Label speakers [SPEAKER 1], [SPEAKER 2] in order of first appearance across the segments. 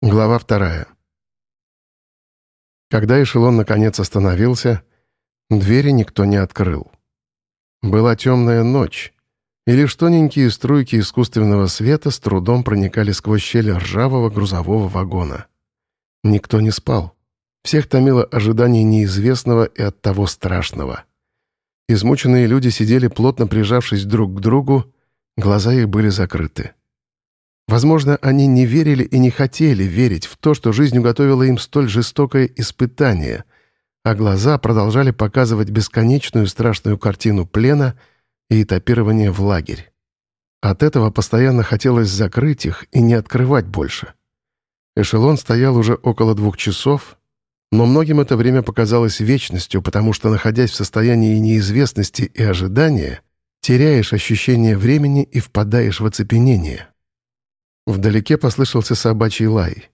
[SPEAKER 1] Глава вторая. Когда эшелон наконец остановился, двери никто не открыл. Была темная ночь, и лишь тоненькие струйки искусственного света с трудом проникали сквозь щель ржавого грузового вагона. Никто не спал. Всех томило ожидание неизвестного и оттого страшного. Измученные люди сидели плотно прижавшись друг к другу, глаза их были закрыты. Возможно, они не верили и не хотели верить в то, что жизнь уготовила им столь жестокое испытание, а глаза продолжали показывать бесконечную страшную картину плена и этапирования в лагерь. От этого постоянно хотелось закрыть их и не открывать больше. Эшелон стоял уже около двух часов, но многим это время показалось вечностью, потому что, находясь в состоянии неизвестности и ожидания, теряешь ощущение времени и впадаешь в оцепенение. Вдалеке послышался собачий лай.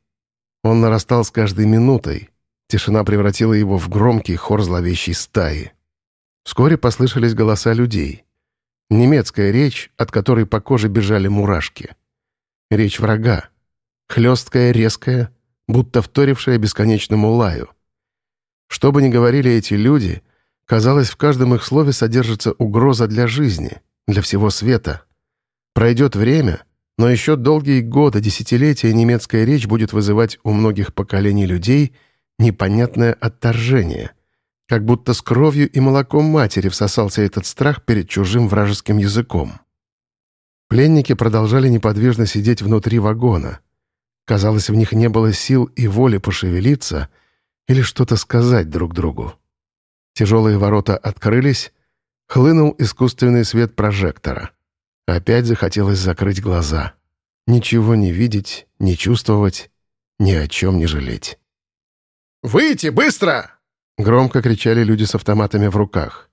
[SPEAKER 1] Он нарастал с каждой минутой. Тишина превратила его в громкий хор зловещей стаи. Вскоре послышались голоса людей. Немецкая речь, от которой по коже бежали мурашки. Речь врага. Хлесткая, резкая, будто вторившая бесконечному лаю. Что бы ни говорили эти люди, казалось, в каждом их слове содержится угроза для жизни, для всего света. Пройдет время — но еще долгие годы, десятилетия немецкая речь будет вызывать у многих поколений людей непонятное отторжение. Как будто с кровью и молоком матери всосался этот страх перед чужим вражеским языком. Пленники продолжали неподвижно сидеть внутри вагона. Казалось, в них не было сил и воли пошевелиться или что-то сказать друг другу. Тяжелые ворота открылись, хлынул искусственный свет прожектора. Опять захотелось закрыть глаза. Ничего не видеть, не чувствовать, ни о чем не жалеть.
[SPEAKER 2] «Выйти, быстро!»
[SPEAKER 1] — громко кричали люди с автоматами в руках.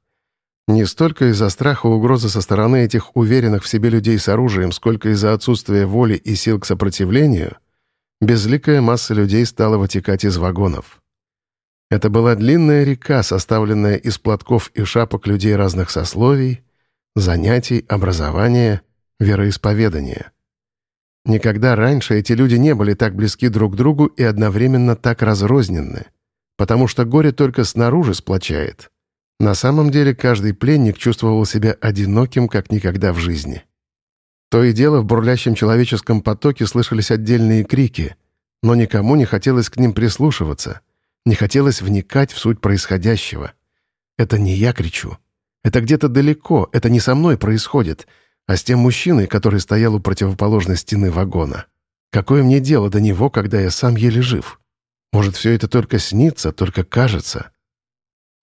[SPEAKER 1] Не столько из-за страха и угрозы со стороны этих уверенных в себе людей с оружием, сколько из-за отсутствия воли и сил к сопротивлению, безликая масса людей стала вытекать из вагонов. Это была длинная река, составленная из платков и шапок людей разных сословий, занятий, образования, вероисповедания. Никогда раньше эти люди не были так близки друг к другу и одновременно так разрознены, потому что горе только снаружи сплочает. На самом деле каждый пленник чувствовал себя одиноким, как никогда в жизни. То и дело в бурлящем человеческом потоке слышались отдельные крики, но никому не хотелось к ним прислушиваться, не хотелось вникать в суть происходящего. «Это не я кричу, это где-то далеко, это не со мной происходит, а с тем мужчиной, который стоял у противоположной стены вагона. Какое мне дело до него, когда я сам еле жив? Может, все это только снится, только кажется?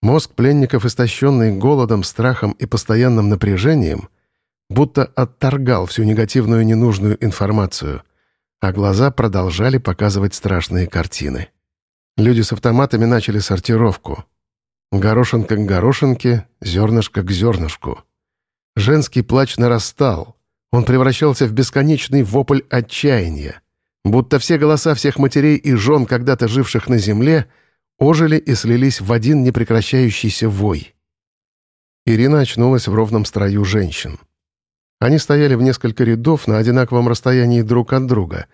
[SPEAKER 1] Мозг пленников, истощенный голодом, страхом и постоянным напряжением, будто отторгал всю негативную ненужную информацию, а глаза продолжали показывать страшные картины. Люди с автоматами начали сортировку — Горошинка к горошинке, зернышко к зернышку. Женский плач нарастал. Он превращался в бесконечный вопль отчаяния. Будто все голоса всех матерей и жен, когда-то живших на земле, ожили и слились в один непрекращающийся вой. Ирина очнулась в ровном строю женщин. Они стояли в несколько рядов на одинаковом расстоянии друг от друга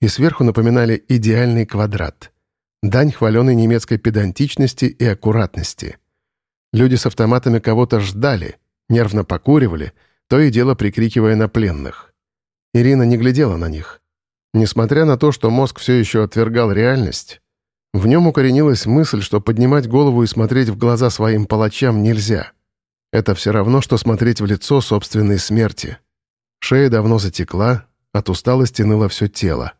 [SPEAKER 1] и сверху напоминали идеальный квадрат — Дань хваленой немецкой педантичности и аккуратности. Люди с автоматами кого-то ждали, нервно покуривали, то и дело прикрикивая на пленных. Ирина не глядела на них. Несмотря на то, что мозг все еще отвергал реальность, в нем укоренилась мысль, что поднимать голову и смотреть в глаза своим палачам нельзя. Это все равно, что смотреть в лицо собственной смерти. Шея давно затекла, от усталости ныло все тело.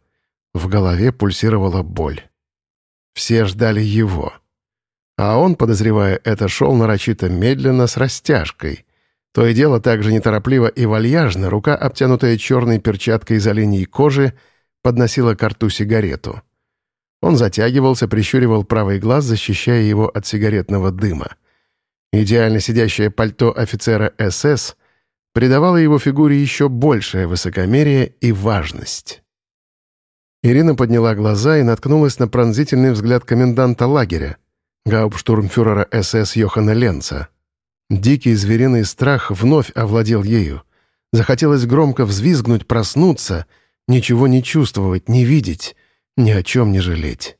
[SPEAKER 1] В голове пульсировала боль. Все ждали его. А он, подозревая это, шел нарочито медленно с растяжкой. То и дело также неторопливо и вальяжно, рука, обтянутая черной перчаткой из оленей кожи, подносила к рту сигарету. Он затягивался, прищуривал правый глаз, защищая его от сигаретного дыма. Идеально сидящее пальто офицера СС придавало его фигуре еще большее высокомерие и важность. Ирина подняла глаза и наткнулась на пронзительный взгляд коменданта лагеря, гауптштурмфюрера СС Йохана Ленца. Дикий звериный страх вновь овладел ею. Захотелось громко взвизгнуть, проснуться, ничего не чувствовать, не видеть, ни о чем не жалеть.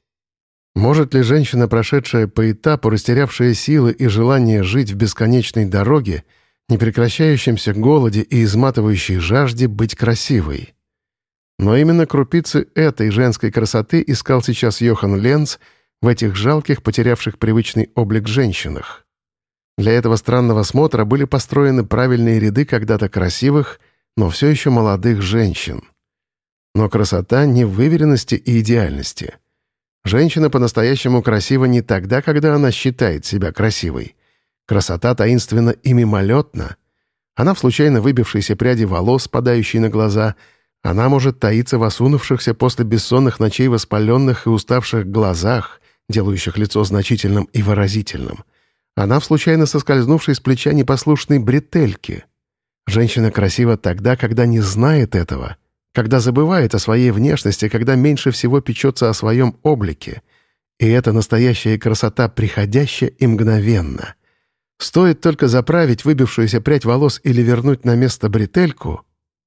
[SPEAKER 1] Может ли женщина, прошедшая по этапу, растерявшая силы и желание жить в бесконечной дороге, непрекращающемся голоде и изматывающей жажде, быть красивой? Но именно крупицы этой женской красоты искал сейчас Йохан Ленц в этих жалких, потерявших привычный облик женщинах. Для этого странного смотра были построены правильные ряды когда-то красивых, но все еще молодых женщин. Но красота не в выверенности и идеальности — Женщина по-настоящему красива не тогда, когда она считает себя красивой. Красота таинственна и мимолетна. Она в случайно выбившейся пряди волос, спадающей на глаза. Она может таиться в осунувшихся после бессонных ночей воспаленных и уставших глазах, делающих лицо значительным и выразительным. Она в случайно соскользнувшей с плеча непослушной бретельки. Женщина красива тогда, когда не знает этого — когда забывает о своей внешности, когда меньше всего печется о своем облике. И это настоящая красота приходящая и мгновенно. Стоит только заправить выбившуюся прядь волос или вернуть на место бретельку,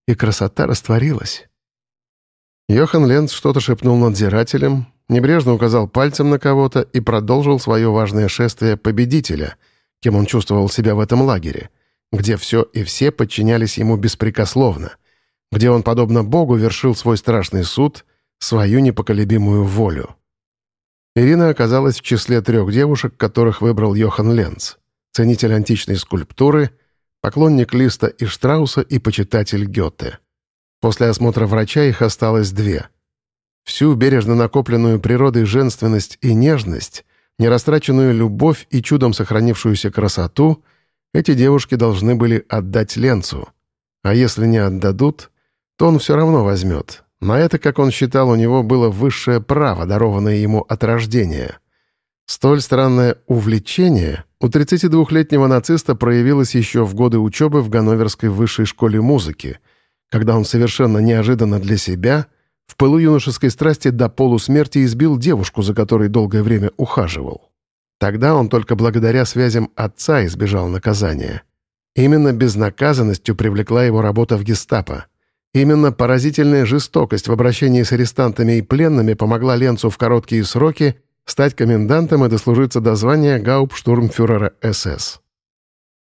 [SPEAKER 1] и красота растворилась. Йохан Ленц что-то шепнул надзирателям, небрежно указал пальцем на кого-то и продолжил свое важное шествие победителя, кем он чувствовал себя в этом лагере, где все и все подчинялись ему беспрекословно — где он, подобно Богу, вершил свой страшный суд, свою непоколебимую волю. Ирина оказалась в числе трех девушек, которых выбрал Йохан Ленц, ценитель античной скульптуры, поклонник Листа и Штрауса и почитатель Гёте. После осмотра врача их осталось две. Всю бережно накопленную природой женственность и нежность, нерастраченную любовь и чудом сохранившуюся красоту эти девушки должны были отдать Ленцу. А если не отдадут, то он все равно возьмет. На это, как он считал, у него было высшее право, дарованное ему от рождения. Столь странное увлечение у 32-летнего нациста проявилось еще в годы учебы в Ганноверской высшей школе музыки, когда он совершенно неожиданно для себя в пылу юношеской страсти до полусмерти избил девушку, за которой долгое время ухаживал. Тогда он только благодаря связям отца избежал наказания. Именно безнаказанностью привлекла его работа в гестапо — Именно поразительная жестокость в обращении с арестантами и пленными помогла Ленцу в короткие сроки стать комендантом и дослужиться до звания гауптштурмфюрера СС.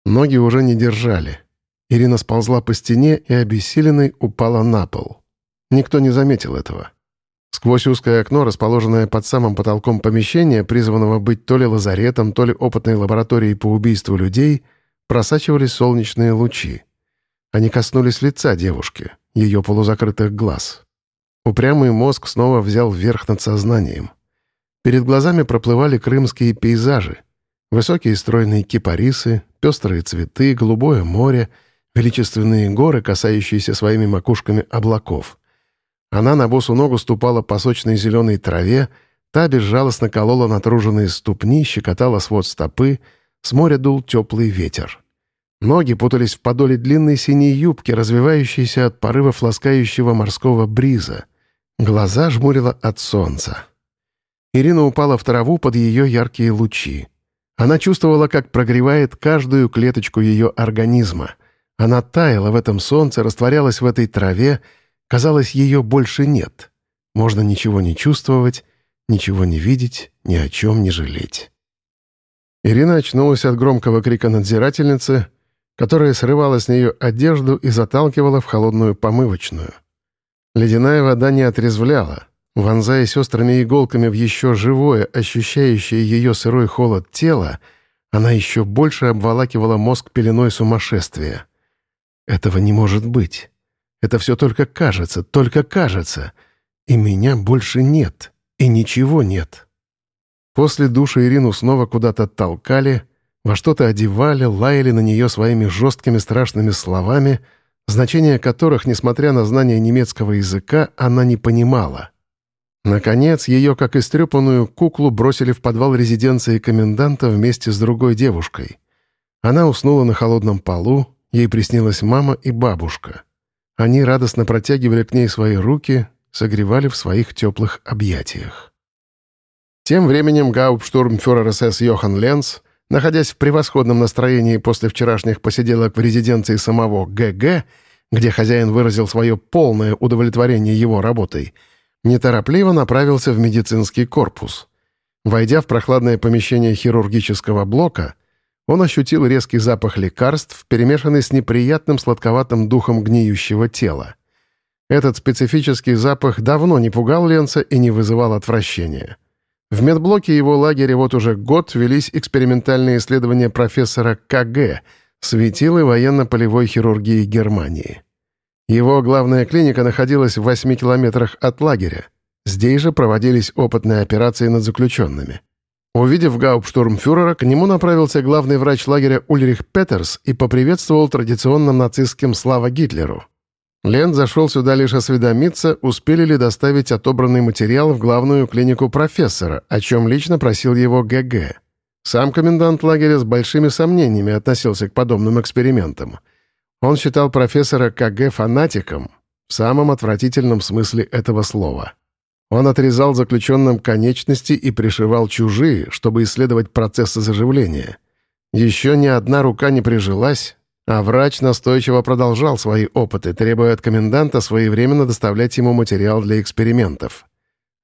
[SPEAKER 1] Ноги уже не держали. Ирина сползла по стене и обессиленной упала на пол. Никто не заметил этого. Сквозь узкое окно, расположенное под самым потолком помещения, призванного быть то ли лазаретом, то ли опытной лабораторией по убийству людей, просачивались солнечные лучи. Они коснулись лица девушки ее полузакрытых глаз. Упрямый мозг снова взял верх над сознанием. Перед глазами проплывали крымские пейзажи. Высокие стройные кипарисы, пестрые цветы, голубое море, величественные горы, касающиеся своими макушками облаков. Она на босу ногу ступала по сочной зеленой траве, та безжалостно колола натруженные ступни, щекотала свод стопы, с моря дул теплый ветер. Ноги путались в подоле длинной синей юбки, развивающейся от порыва ласкающего морского бриза. Глаза жмурила от солнца. Ирина упала в траву под ее яркие лучи. Она чувствовала, как прогревает каждую клеточку ее организма. Она таяла в этом солнце, растворялась в этой траве. Казалось, ее больше нет. Можно ничего не чувствовать, ничего не видеть, ни о чем не жалеть. Ирина очнулась от громкого крика надзирательницы, которая срывала с нее одежду и заталкивала в холодную помывочную. Ледяная вода не отрезвляла, вонзаясь острыми иголками в еще живое, ощущающее ее сырой холод тело, она еще больше обволакивала мозг пеленой сумасшествия. Этого не может быть. Это все только кажется, только кажется. И меня больше нет, и ничего нет. После душа Ирину снова куда-то толкали — во что-то одевали, лаяли на нее своими жесткими страшными словами, значения которых, несмотря на знание немецкого языка, она не понимала. Наконец, ее, как истрепанную куклу, бросили в подвал резиденции коменданта вместе с другой девушкой. Она уснула на холодном полу, ей приснилась мама и бабушка. Они радостно протягивали к ней свои руки, согревали в своих теплых объятиях. Тем временем гауптштурмфюрер СС Йохан Ленц находясь в превосходном настроении после вчерашних посиделок в резиденции самого ГГ, где хозяин выразил свое полное удовлетворение его работой, неторопливо направился в медицинский корпус. Войдя в прохладное помещение хирургического блока, он ощутил резкий запах лекарств, перемешанный с неприятным сладковатым духом гниющего тела. Этот специфический запах давно не пугал Ленца и не вызывал отвращения. В медблоке его лагеря вот уже год велись экспериментальные исследования профессора КГ, светилы военно-полевой хирургии Германии. Его главная клиника находилась в 8 километрах от лагеря. Здесь же проводились опытные операции над заключенными. Увидев гауптштурмфюрера, к нему направился главный врач лагеря Ульрих Петерс и поприветствовал традиционным нацистским «Слава Гитлеру». Лен зашел сюда лишь осведомиться, успели ли доставить отобранный материал в главную клинику профессора, о чем лично просил его ГГ. Сам комендант лагеря с большими сомнениями относился к подобным экспериментам. Он считал профессора КГ фанатиком в самом отвратительном смысле этого слова. Он отрезал заключенным конечности и пришивал чужие, чтобы исследовать процессы заживления. Еще ни одна рука не прижилась, а врач настойчиво продолжал свои опыты, требуя от коменданта своевременно доставлять ему материал для экспериментов.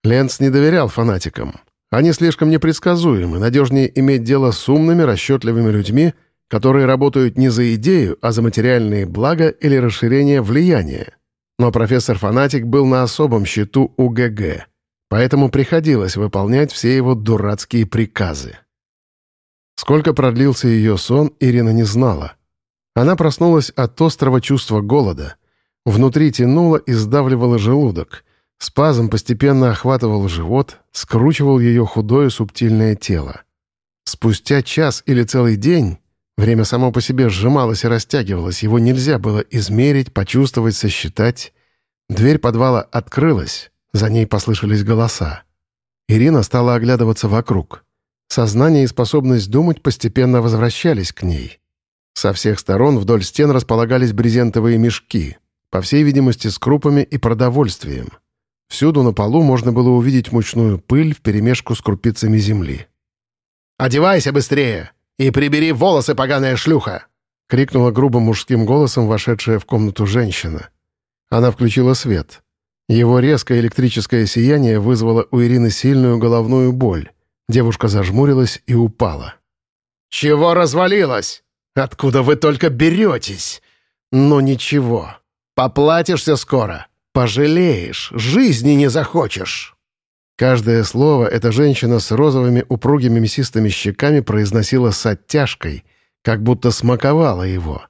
[SPEAKER 1] Ленц не доверял фанатикам. Они слишком непредсказуемы, надежнее иметь дело с умными, расчетливыми людьми, которые работают не за идею, а за материальные блага или расширение влияния. Но профессор-фанатик был на особом счету у ГГ, поэтому приходилось выполнять все его дурацкие приказы. Сколько продлился ее сон, Ирина не знала — она проснулась от острого чувства голода. Внутри тянуло и сдавливало желудок. Спазм постепенно охватывал живот, скручивал ее худое субтильное тело. Спустя час или целый день время само по себе сжималось и растягивалось, его нельзя было измерить, почувствовать, сосчитать. Дверь подвала открылась, за ней послышались голоса. Ирина стала оглядываться вокруг. Сознание и способность думать постепенно возвращались к ней. Со всех сторон вдоль стен располагались брезентовые мешки, по всей видимости, с крупами и продовольствием. Всюду на полу можно было увидеть мучную пыль вперемешку с крупицами земли.
[SPEAKER 2] «Одевайся быстрее и прибери волосы, поганая шлюха!»
[SPEAKER 1] — крикнула грубым мужским голосом вошедшая в комнату женщина. Она включила свет. Его резкое электрическое сияние вызвало у Ирины сильную головную боль. Девушка зажмурилась и упала.
[SPEAKER 2] «Чего развалилась?» Откуда вы только беретесь? Но ничего, поплатишься скоро. Пожалеешь, жизни не захочешь».
[SPEAKER 1] Каждое слово эта женщина с розовыми упругими мясистыми щеками произносила с оттяжкой, как будто смаковала его.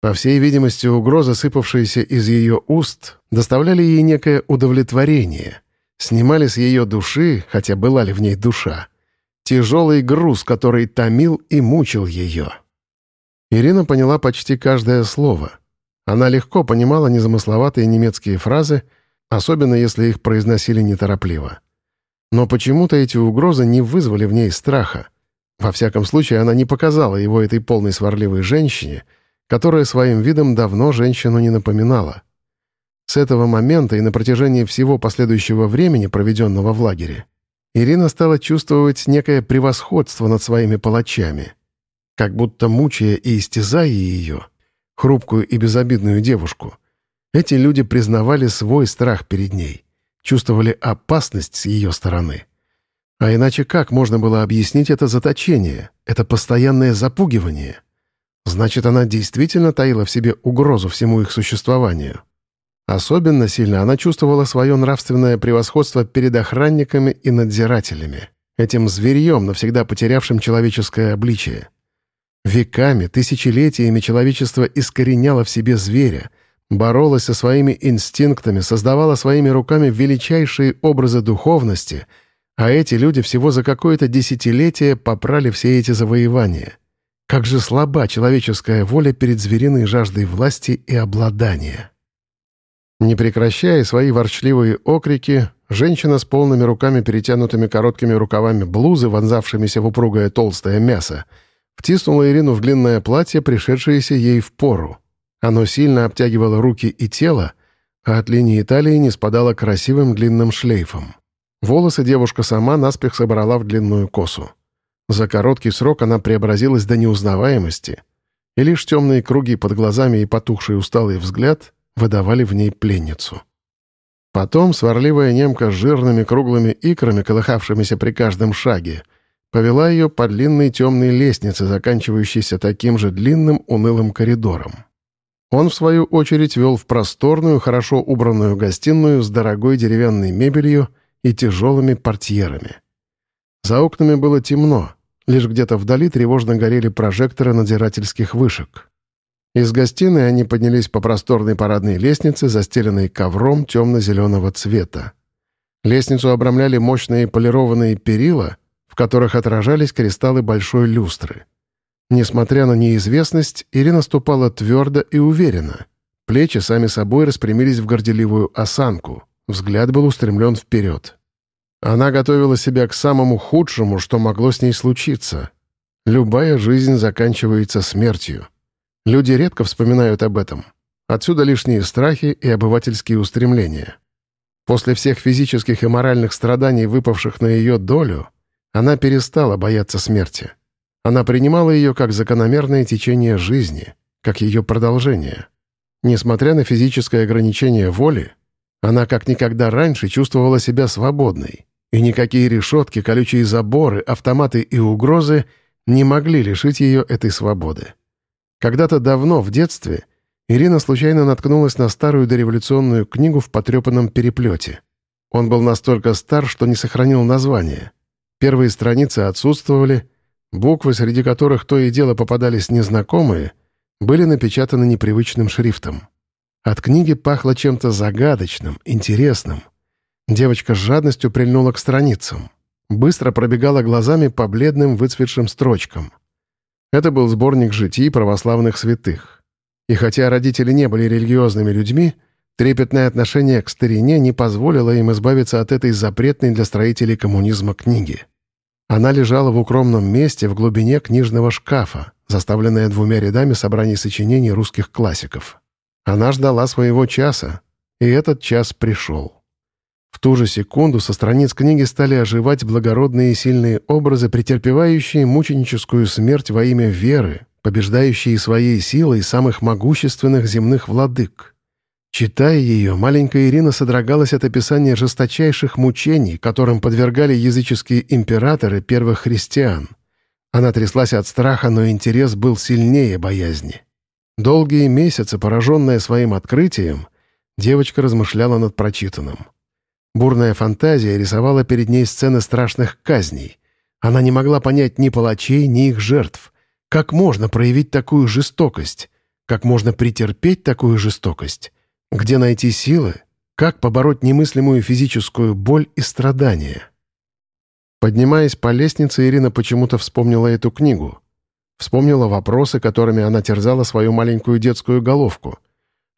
[SPEAKER 1] По всей видимости, угрозы, сыпавшиеся из ее уст, доставляли ей некое удовлетворение, снимали с ее души, хотя была ли в ней душа, тяжелый груз, который томил и мучил ее. Ирина поняла почти каждое слово. Она легко понимала незамысловатые немецкие фразы, особенно если их произносили неторопливо. Но почему-то эти угрозы не вызвали в ней страха. Во всяком случае, она не показала его этой полной сварливой женщине, которая своим видом давно женщину не напоминала. С этого момента и на протяжении всего последующего времени, проведенного в лагере, Ирина стала чувствовать некое превосходство над своими палачами — как будто мучая и истязая ее, хрупкую и безобидную девушку, эти люди признавали свой страх перед ней, чувствовали опасность с ее стороны. А иначе как можно было объяснить это заточение, это постоянное запугивание? Значит, она действительно таила в себе угрозу всему их существованию. Особенно сильно она чувствовала свое нравственное превосходство перед охранниками и надзирателями, этим зверьем, навсегда потерявшим человеческое обличие. Веками, тысячелетиями человечество искореняло в себе зверя, боролось со своими инстинктами, создавало своими руками величайшие образы духовности, а эти люди всего за какое-то десятилетие попрали все эти завоевания. Как же слаба человеческая воля перед звериной жаждой власти и обладания. Не прекращая свои ворчливые окрики, женщина с полными руками, перетянутыми короткими рукавами блузы, вонзавшимися в упругое толстое мясо — Втиснула Ирину в длинное платье, пришедшееся ей в пору. Оно сильно обтягивало руки и тело, а от линии талии не спадало красивым длинным шлейфом. Волосы девушка сама наспех собрала в длинную косу. За короткий срок она преобразилась до неузнаваемости, и лишь темные круги под глазами и потухший усталый взгляд выдавали в ней пленницу. Потом сварливая немка с жирными круглыми икрами, колыхавшимися при каждом шаге, повела ее по длинной темной лестнице, заканчивающейся таким же длинным унылым коридором. Он, в свою очередь, вел в просторную, хорошо убранную гостиную с дорогой деревянной мебелью и тяжелыми портьерами. За окнами было темно, лишь где-то вдали тревожно горели прожекторы надзирательских вышек. Из гостиной они поднялись по просторной парадной лестнице, застеленной ковром темно-зеленого цвета. Лестницу обрамляли мощные полированные перила, в которых отражались кристаллы большой люстры. Несмотря на неизвестность, Ирина ступала твердо и уверенно. Плечи сами собой распрямились в горделивую осанку. Взгляд был устремлен вперед. Она готовила себя к самому худшему, что могло с ней случиться. Любая жизнь заканчивается смертью. Люди редко вспоминают об этом. Отсюда лишние страхи и обывательские устремления. После всех физических и моральных страданий, выпавших на ее долю, она перестала бояться смерти. Она принимала ее как закономерное течение жизни, как ее продолжение. Несмотря на физическое ограничение воли, она как никогда раньше чувствовала себя свободной, и никакие решетки, колючие заборы, автоматы и угрозы не могли лишить ее этой свободы. Когда-то давно, в детстве, Ирина случайно наткнулась на старую дореволюционную книгу в потрепанном переплете. Он был настолько стар, что не сохранил название. Первые страницы отсутствовали, буквы, среди которых то и дело попадались незнакомые, были напечатаны непривычным шрифтом. От книги пахло чем-то загадочным, интересным. Девочка с жадностью прильнула к страницам. Быстро пробегала глазами по бледным выцветшим строчкам — это был сборник житий православных святых. И хотя родители не были религиозными людьми, трепетное отношение к старине не позволило им избавиться от этой запретной для строителей коммунизма книги. Она лежала в укромном месте в глубине книжного шкафа, заставленная двумя рядами собраний сочинений русских классиков. Она ждала своего часа, и этот час пришел. В ту же секунду со страниц книги стали оживать благородные и сильные образы, претерпевающие мученическую смерть во имя веры, побеждающие своей силой самых могущественных земных владык. Читая ее, маленькая Ирина содрогалась от описания жесточайших мучений, которым подвергали языческие императоры первых христиан. Она тряслась от страха, но интерес был сильнее боязни. Долгие месяцы, пораженная своим открытием, девочка размышляла над прочитанным — Бурная фантазия рисовала перед ней сцены страшных казней. Она не могла понять ни палачей, ни их жертв. Как можно проявить такую жестокость? Как можно претерпеть такую жестокость? Где найти силы? Как побороть немыслимую физическую боль и страдания? Поднимаясь по лестнице, Ирина почему-то вспомнила эту книгу. Вспомнила вопросы, которыми она терзала свою маленькую детскую головку.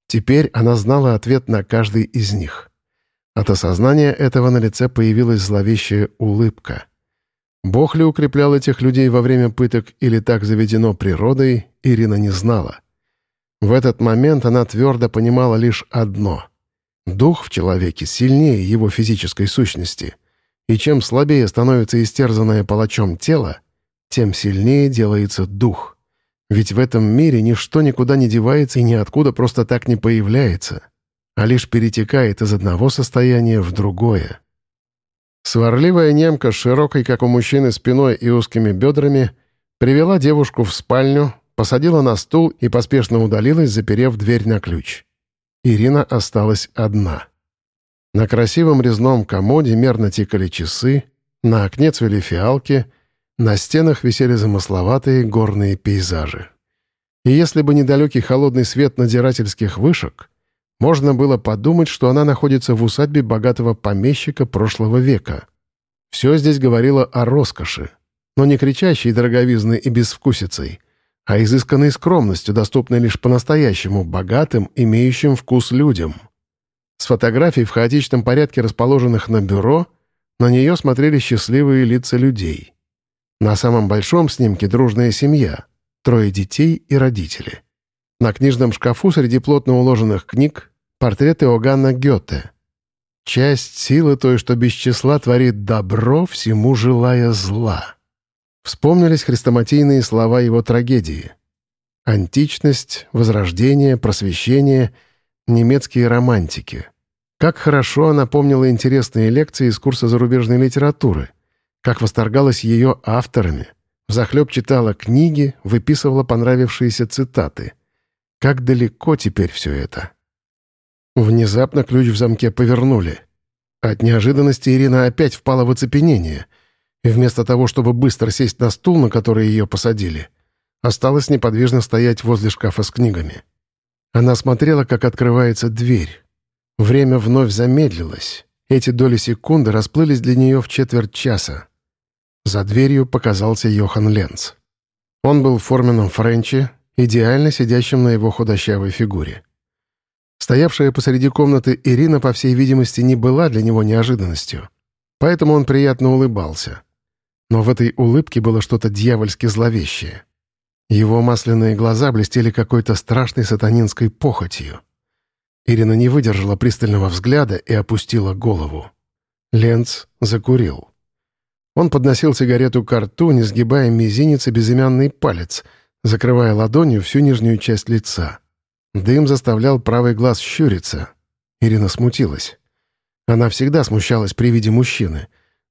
[SPEAKER 1] Теперь она знала ответ на каждый из них. От осознания этого на лице появилась зловещая улыбка. Бог ли укреплял этих людей во время пыток или так заведено природой, Ирина не знала. В этот момент она твердо понимала лишь одно. Дух в человеке сильнее его физической сущности, и чем слабее становится истерзанное палачом тело, тем сильнее делается дух. Ведь в этом мире ничто никуда не девается и ниоткуда просто так не появляется — а лишь перетекает из одного состояния в другое. Сварливая немка с широкой, как у мужчины, спиной и узкими бедрами привела девушку в спальню, посадила на стул и поспешно удалилась, заперев дверь на ключ. Ирина осталась одна. На красивом резном комоде мерно тикали часы, на окне цвели фиалки, на стенах висели замысловатые горные пейзажи. И если бы недалекий холодный свет надзирательских вышек — можно было подумать, что она находится в усадьбе богатого помещика прошлого века. Все здесь говорило о роскоши, но не кричащей дороговизной и безвкусицей, а изысканной скромностью, доступной лишь по-настоящему богатым, имеющим вкус людям. С фотографий в хаотичном порядке, расположенных на бюро, на нее смотрели счастливые лица людей. На самом большом снимке дружная семья, трое детей и родители. На книжном шкафу среди плотно уложенных книг портреты Оганна Гёте. Часть силы той, что без числа творит добро, всему желая зла. Вспомнились хрестоматийные слова его трагедии. Античность, возрождение, просвещение, немецкие романтики. Как хорошо она помнила интересные лекции из курса зарубежной литературы, как восторгалась ее авторами, взахлеб читала книги, выписывала понравившиеся цитаты. Как далеко теперь все это? Внезапно ключ в замке повернули. От неожиданности Ирина опять впала в оцепенение, и вместо того, чтобы быстро сесть на стул, на который ее посадили, осталась неподвижно стоять возле шкафа с книгами. Она смотрела, как открывается дверь. Время вновь замедлилось. Эти доли секунды расплылись для нее в четверть часа. За дверью показался Йохан Ленц. Он был форменном френче, идеально сидящем на его худощавой фигуре. Стоявшая посреди комнаты Ирина, по всей видимости, не была для него неожиданностью. Поэтому он приятно улыбался. Но в этой улыбке было что-то дьявольски зловещее. Его масляные глаза блестели какой-то страшной сатанинской похотью. Ирина не выдержала пристального взгляда и опустила голову. Ленц закурил. Он подносил сигарету к рту, не сгибая мизинец и безымянный палец, закрывая ладонью всю нижнюю часть лица. Дым заставлял правый глаз щуриться. Ирина смутилась. Она всегда смущалась при виде мужчины.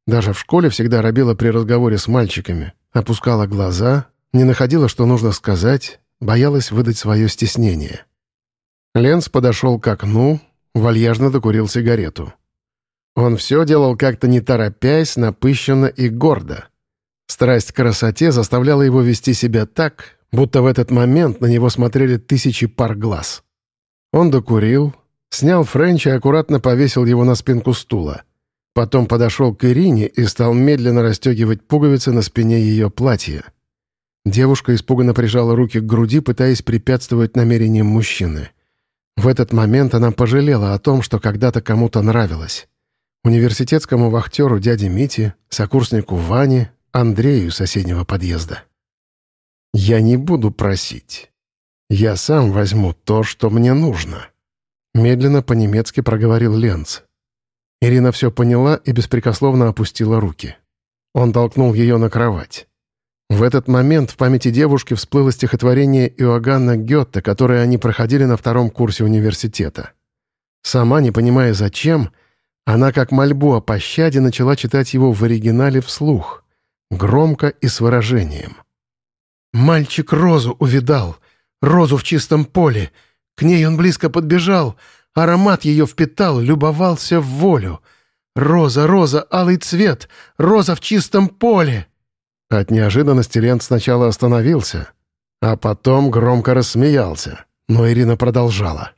[SPEAKER 1] Даже в школе всегда робела при разговоре с мальчиками. Опускала глаза, не находила, что нужно сказать, боялась выдать свое стеснение. Ленс подошел к окну, вальяжно докурил сигарету. Он все делал как-то не торопясь, напыщенно и гордо. Страсть к красоте заставляла его вести себя так, будто в этот момент на него смотрели тысячи пар глаз. Он докурил, снял френч и аккуратно повесил его на спинку стула. Потом подошел к Ирине и стал медленно расстегивать пуговицы на спине ее платья. Девушка испуганно прижала руки к груди, пытаясь препятствовать намерениям мужчины. В этот момент она пожалела о том, что когда-то кому-то нравилась. Университетскому вахтеру дяде Мите, сокурснику Ване, Андрею соседнего подъезда. «Я не буду просить. Я сам возьму то, что мне нужно», — медленно по-немецки проговорил Ленц. Ирина все поняла и беспрекословно опустила руки. Он толкнул ее на кровать. В этот момент в памяти девушки всплыло стихотворение Иоганна Гетте, которое они проходили на втором курсе университета. Сама, не понимая зачем, она как мольбу о пощаде начала читать его в оригинале вслух, громко и с выражением. «Мальчик розу увидал, розу в чистом поле. К ней он близко подбежал, аромат ее впитал, любовался в волю. Роза, роза, алый цвет, роза в чистом поле!» От неожиданности Лент сначала остановился, а потом громко рассмеялся, но Ирина продолжала.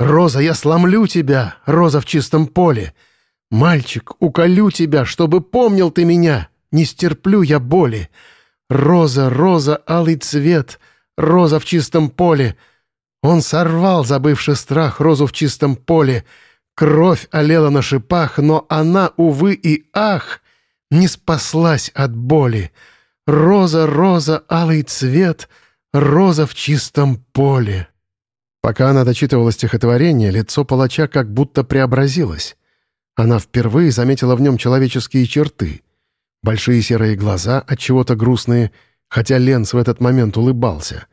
[SPEAKER 1] «Роза, я сломлю тебя, роза в чистом поле! Мальчик, уколю тебя, чтобы помнил ты меня, не стерплю я боли! Роза, роза, алый цвет, роза в чистом поле!» Он сорвал, забывший страх, розу в чистом поле. Кровь олела на шипах, но она, увы и ах, не спаслась от боли. Роза, роза, алый цвет, роза в чистом поле. Пока она дочитывала стихотворение, лицо палача как будто преобразилось. Она впервые заметила в нем человеческие черты. Большие серые глаза, от чего то грустные, хотя Ленц в этот момент улыбался.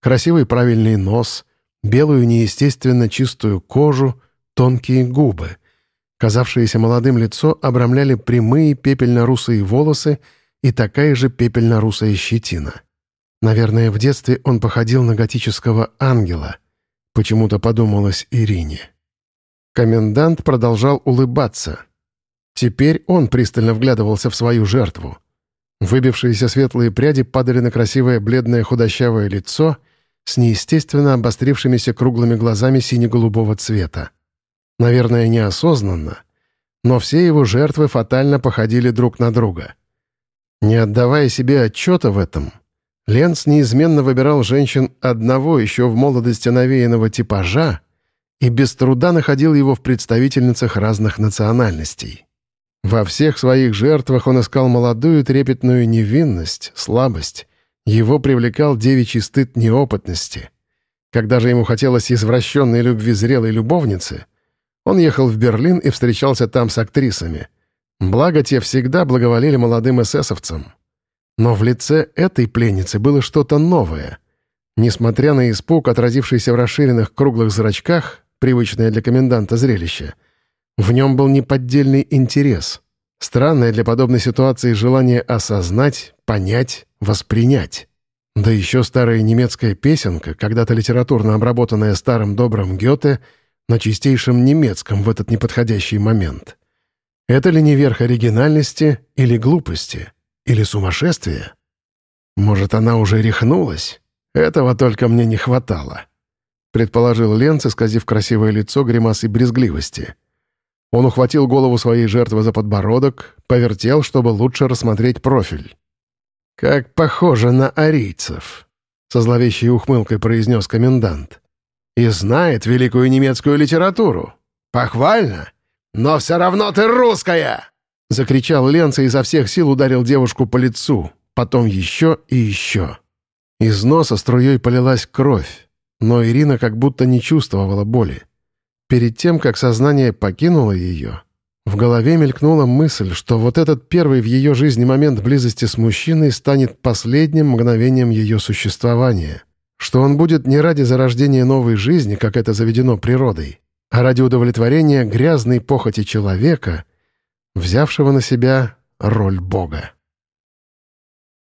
[SPEAKER 1] Красивый правильный нос, белую неестественно чистую кожу, тонкие губы — Казавшееся молодым лицо обрамляли прямые пепельно-русые волосы и такая же пепельно-русая щетина. Наверное, в детстве он походил на готического ангела. Почему-то подумалось Ирине. Комендант продолжал улыбаться. Теперь он пристально вглядывался в свою жертву. Выбившиеся светлые пряди падали на красивое бледное худощавое лицо с неестественно обострившимися круглыми глазами сине-голубого цвета. Наверное, неосознанно, но все его жертвы фатально походили друг на друга. Не отдавая себе отчета в этом, Ленц неизменно выбирал женщин одного еще в молодости навеянного типажа и без труда находил его в представительницах разных национальностей. Во всех своих жертвах он искал молодую трепетную невинность, слабость. Его привлекал девичий стыд неопытности. Когда же ему хотелось извращенной любви зрелой любовницы, он ехал в Берлин и встречался там с актрисами. Благо, те всегда благоволили молодым эсэсовцам. Но в лице этой пленницы было что-то новое. Несмотря на испуг, отразившийся в расширенных круглых зрачках, привычное для коменданта зрелище. В нем был неподдельный интерес. Странное для подобной ситуации желание осознать, понять, воспринять. Да еще старая немецкая песенка, когда-то литературно обработанная старым добрым Гёте, на чистейшем немецком в этот неподходящий момент. Это ли не верх оригинальности или глупости? Или сумасшествия? Может, она уже рехнулась? Этого только мне не хватало. Предположил Ленц, исказив красивое лицо гримасой брезгливости. Он ухватил голову своей жертвы за подбородок, повертел, чтобы лучше рассмотреть профиль. «Как похоже на арийцев», — со зловещей ухмылкой произнес комендант. «И знает великую немецкую литературу. Похвально, но все равно ты русская!» Закричал Ленц и изо всех сил ударил девушку по лицу, потом еще и еще. Из носа струей полилась кровь, но Ирина как будто не чувствовала боли. Перед тем, как сознание покинуло ее, в голове мелькнула мысль, что вот этот первый в ее жизни момент близости с мужчиной станет последним мгновением ее существования, что он будет не ради зарождения новой жизни, как это заведено природой, а ради удовлетворения грязной похоти человека, взявшего на себя роль Бога.